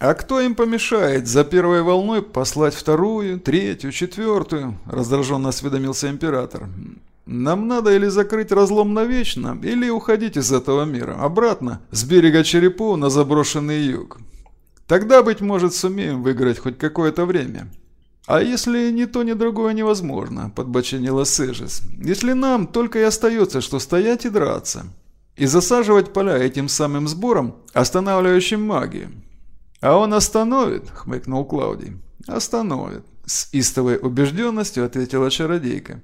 «А кто им помешает за первой волной послать вторую, третью, четвертую?» – раздраженно осведомился император. «Нам надо или закрыть разлом навечно, или уходить из этого мира, обратно, с берега Черепу на заброшенный юг. Тогда, быть может, сумеем выиграть хоть какое-то время». «А если ни то, ни другое невозможно?» – подбоченила Сэжис. «Если нам только и остается, что стоять и драться. И засаживать поля этим самым сбором, останавливающим магию». «А он остановит?» – хмыкнул Клаудий. «Остановит», – с истовой убежденностью ответила чародейка.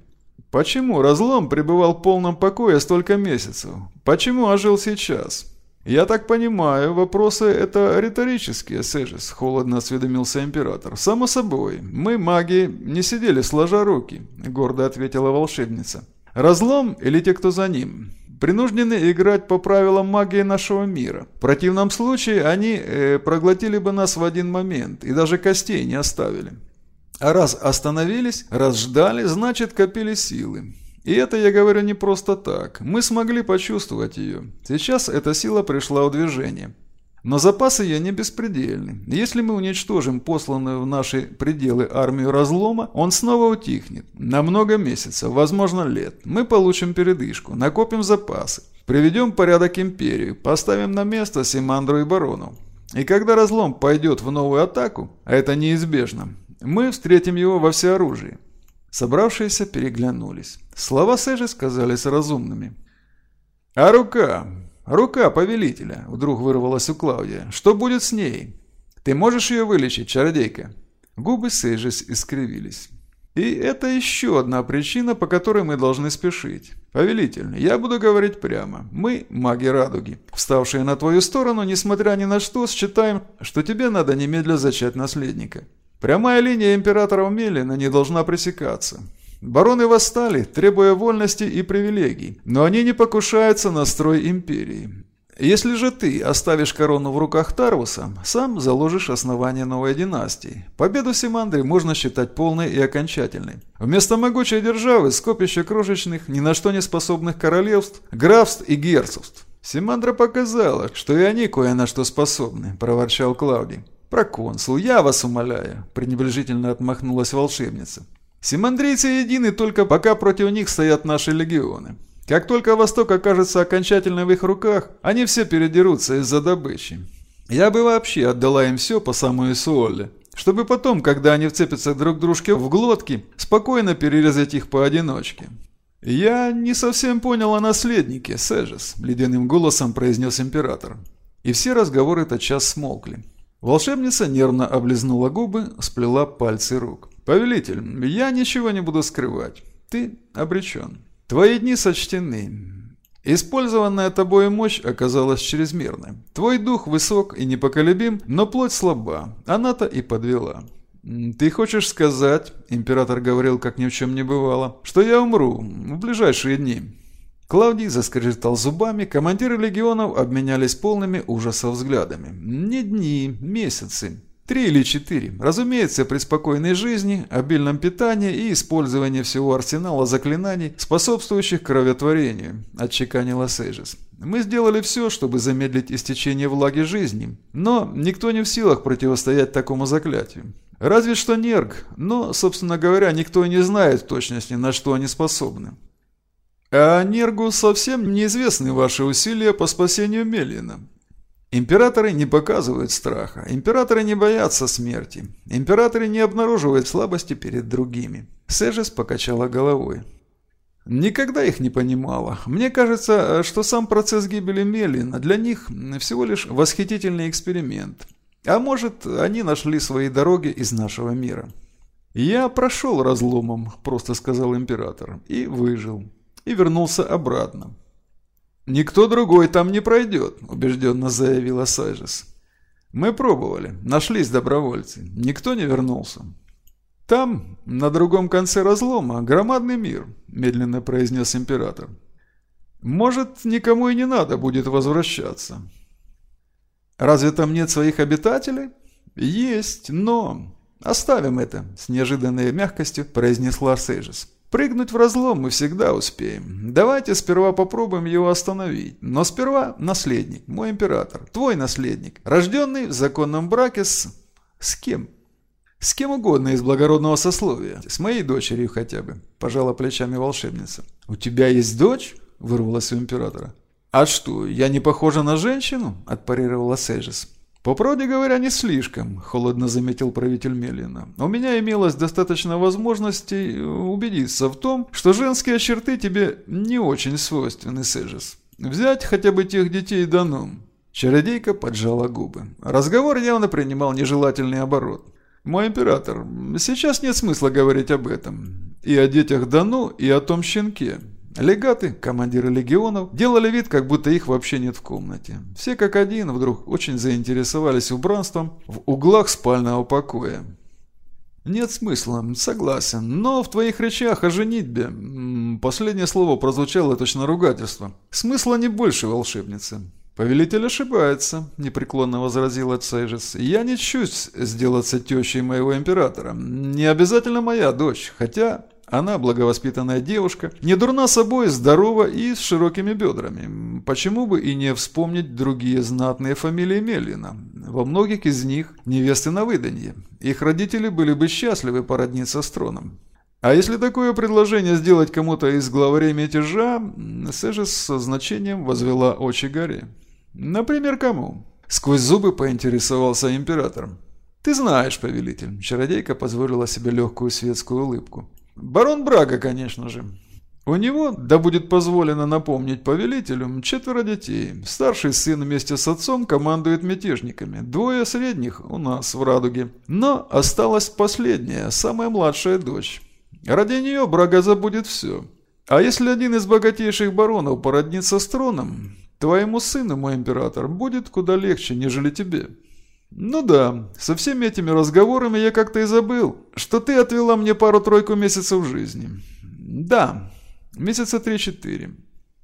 «Почему разлом пребывал в полном покое столько месяцев? Почему ожил сейчас?» «Я так понимаю, вопросы это риторические, Сэжис», – холодно осведомился император. «Само собой, мы, маги, не сидели сложа руки», – гордо ответила волшебница. «Разлом или те, кто за ним? Принуждены играть по правилам магии нашего мира. В противном случае они э, проглотили бы нас в один момент и даже костей не оставили. А раз остановились, раз ждали, значит копили силы. И это я говорю не просто так. Мы смогли почувствовать ее. Сейчас эта сила пришла в движение. Но запасы ее не беспредельны. Если мы уничтожим посланную в наши пределы армию разлома, он снова утихнет. На много месяцев, возможно лет. Мы получим передышку, накопим запасы. Приведем порядок империю, поставим на место Симандру и Барону. И когда разлом пойдет в новую атаку, а это неизбежно, мы встретим его во всеоружии. Собравшиеся переглянулись. Слова Сэжи сказались разумными. «А рука? «Рука повелителя», — вдруг вырвалась у Клаудия. «Что будет с ней? Ты можешь ее вылечить, чародейка?» Губы Сейжис искривились. «И это еще одна причина, по которой мы должны спешить. Повелитель, я буду говорить прямо. Мы, маги радуги, вставшие на твою сторону, несмотря ни на что, считаем, что тебе надо немедля зачать наследника. Прямая линия императора Мелина не должна пресекаться. Бароны восстали, требуя вольности и привилегий, но они не покушаются на строй империи. Если же ты оставишь корону в руках Тарвуса, сам заложишь основание новой династии. Победу Симандры можно считать полной и окончательной. Вместо могучей державы скопище крошечных, ни на что не способных королевств, графств и герцогств. Симандра показала, что и они кое на что способны, проворчал Клаудий. «Проконсул, я вас умоляю», – пренебрежительно отмахнулась волшебница. Симандрийцы едины только пока против них стоят наши легионы. Как только Восток окажется окончательно в их руках, они все передерутся из-за добычи. Я бы вообще отдала им все по самую Суолле, чтобы потом, когда они вцепятся друг дружке в глотки, спокойно перерезать их поодиночке. «Я не совсем понял о наследнике, Сэжес», – ледяным голосом произнес император. И все разговоры тотчас смолкли. Волшебница нервно облизнула губы, сплела пальцы рук. «Повелитель, я ничего не буду скрывать. Ты обречен. Твои дни сочтены. Использованная тобой мощь оказалась чрезмерной. Твой дух высок и непоколебим, но плоть слаба. Она-то и подвела. «Ты хочешь сказать, — император говорил, как ни в чем не бывало, — что я умру в ближайшие дни?» Клавдий заскрежетал зубами, командиры легионов обменялись полными ужаса взглядами. «Не дни, месяцы. Три или четыре. Разумеется, при спокойной жизни, обильном питании и использовании всего арсенала заклинаний, способствующих кроветворению, отчеканила Сейжес. Мы сделали все, чтобы замедлить истечение влаги жизни, но никто не в силах противостоять такому заклятию. Разве что Нерг, но, собственно говоря, никто и не знает в точности, на что они способны. А Нергу совсем неизвестны ваши усилия по спасению Мелина. Императоры не показывают страха, императоры не боятся смерти, императоры не обнаруживают слабости перед другими. Сежес покачала головой. Никогда их не понимала. Мне кажется, что сам процесс гибели Мелина для них всего лишь восхитительный эксперимент. А может, они нашли свои дороги из нашего мира. «Я прошел разломом», – просто сказал император, – «и выжил, и вернулся обратно. «Никто другой там не пройдет», – убежденно заявила Сайжес. «Мы пробовали, нашлись добровольцы, никто не вернулся». «Там, на другом конце разлома, громадный мир», – медленно произнес император. «Может, никому и не надо будет возвращаться». «Разве там нет своих обитателей?» «Есть, но...» «Оставим это», – с неожиданной мягкостью произнесла Сейжес. Прыгнуть в разлом мы всегда успеем. Давайте сперва попробуем его остановить. Но сперва наследник, мой император, твой наследник, рожденный в законном браке с... С кем? С кем угодно из благородного сословия. С моей дочерью хотя бы, пожала плечами волшебница. У тебя есть дочь? Вырвалась у императора. А что, я не похожа на женщину? Отпарировала Сейжес. «По правде говоря, не слишком», – холодно заметил правитель Мелина. «У меня имелось достаточно возможностей убедиться в том, что женские черты тебе не очень свойственны, Сэджес. Взять хотя бы тех детей Данум». Чародейка поджала губы. Разговор явно принимал нежелательный оборот. «Мой император, сейчас нет смысла говорить об этом. И о детях Дану, и о том щенке. Легаты, командиры легионов, делали вид, как будто их вообще нет в комнате. Все как один вдруг очень заинтересовались убранством в углах спального покоя. «Нет смысла, согласен, но в твоих речах о женитьбе...» Последнее слово прозвучало точно ругательство. «Смысла не больше, волшебницы». «Повелитель ошибается», – непреклонно возразила Цейжес. «Я не чусь сделаться тещей моего императора. Не обязательно моя дочь, хотя она благовоспитанная девушка, не дурна собой, здорова и с широкими бедрами. Почему бы и не вспомнить другие знатные фамилии Меллина? Во многих из них невесты на выданье. Их родители были бы счастливы породниться с троном. А если такое предложение сделать кому-то из главарей мятежа, Сэжес со значением возвела очи горе. Например, кому? Сквозь зубы поинтересовался император. «Ты знаешь, повелитель», – чародейка позволила себе легкую светскую улыбку. Барон Брага, конечно же. У него, да будет позволено напомнить повелителю, четверо детей. Старший сын вместе с отцом командует мятежниками. Двое средних у нас в Радуге. Но осталась последняя, самая младшая дочь. Ради нее Брага забудет все. А если один из богатейших баронов породнится с троном, твоему сыну, мой император, будет куда легче, нежели тебе. «Ну да, со всеми этими разговорами я как-то и забыл, что ты отвела мне пару-тройку месяцев жизни. Да, месяца три-четыре.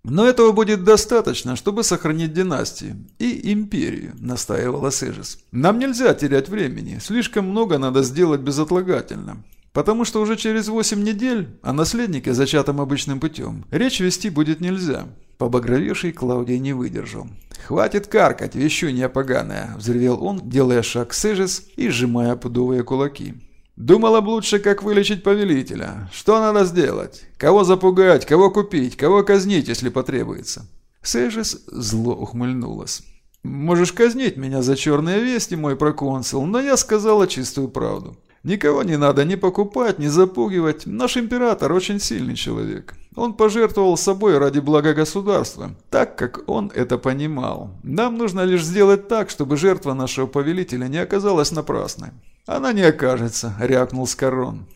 Но этого будет достаточно, чтобы сохранить династию и империю», – настаивала Сежис. «Нам нельзя терять времени, слишком много надо сделать безотлагательно. Потому что уже через восемь недель о наследнике, зачатом обычным путем, речь вести будет нельзя». Побагровевший Клаудий не выдержал. «Хватит каркать, вещунья поганая!» – взревел он, делая шаг к Сежис и сжимая пудовые кулаки. «Думала б лучше, как вылечить повелителя. Что надо сделать? Кого запугать, кого купить, кого казнить, если потребуется?» Сежис зло ухмыльнулась. «Можешь казнить меня за черные вести, мой проконсул, но я сказала чистую правду. Никого не надо ни покупать, ни запугивать. Наш император очень сильный человек. Он пожертвовал собой ради блага государства, так как он это понимал. Нам нужно лишь сделать так, чтобы жертва нашего повелителя не оказалась напрасной. Она не окажется, рявкнул Скорон.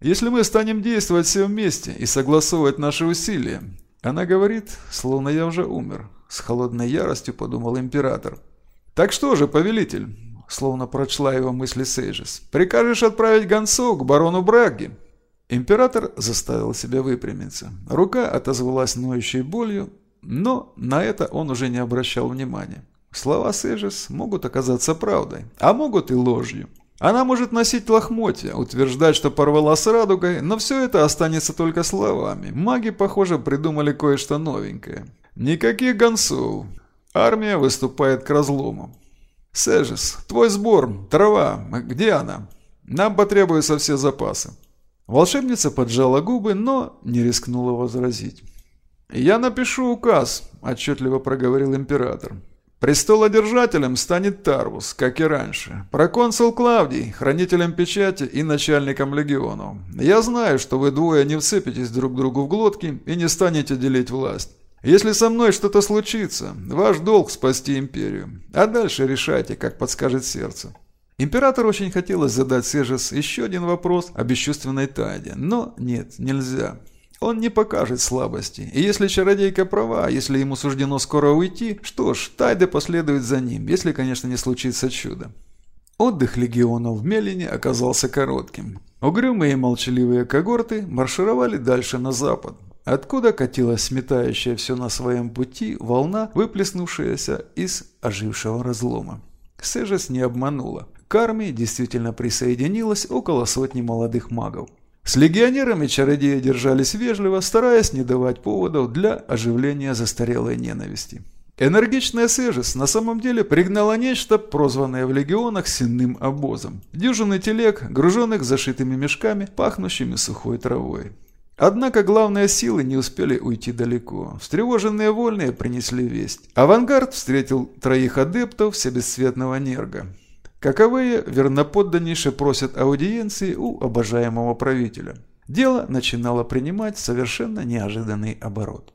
Если мы станем действовать все вместе и согласовывать наши усилия. Она говорит, словно я уже умер. С холодной яростью подумал император. Так что же, повелитель, словно прочла его мысли Сейджес. «Прикажешь отправить гонцов к барону Браги?» Император заставил себя выпрямиться. Рука отозвалась ноющей болью, но на это он уже не обращал внимания. Слова Сейджес могут оказаться правдой, а могут и ложью. Она может носить лохмотья, утверждать, что порвала с радугой, но все это останется только словами. Маги, похоже, придумали кое-что новенькое. Никаких гонцов. Армия выступает к разлому. «Сэжис, твой сбор, трава, где она? Нам потребуются все запасы». Волшебница поджала губы, но не рискнула возразить. «Я напишу указ», – отчетливо проговорил император. «Престолодержателем станет Тарвус, как и раньше. Проконсул Клавдий, хранителем печати и начальником легионов. Я знаю, что вы двое не вцепитесь друг другу в глотки и не станете делить власть. Если со мной что-то случится, ваш долг спасти империю. А дальше решайте, как подскажет сердце». Императору очень хотелось задать Сежес еще один вопрос о бесчувственной Тайде, но нет, нельзя. Он не покажет слабости, и если чародейка права, если ему суждено скоро уйти, что ж, Тайде последует за ним, если, конечно, не случится чудо. Отдых легионов в Мелине оказался коротким. Угрюмые и молчаливые когорты маршировали дальше на запад, откуда катилась сметающая все на своем пути волна, выплеснувшаяся из ожившего разлома. Сежес не обманула. К армии действительно присоединилось около сотни молодых магов. С легионерами чародеи держались вежливо, стараясь не давать поводов для оживления застарелой ненависти. Энергичная Сежис на самом деле пригнала нечто, прозванное в легионах сенным обозом. Дюжины телег, груженных зашитыми мешками, пахнущими сухой травой. Однако главные силы не успели уйти далеко. Встревоженные вольные принесли весть. Авангард встретил троих адептов всебесцветного нерга. Каковые верноподданнейше просят аудиенции у обожаемого правителя. Дело начинало принимать совершенно неожиданный оборот.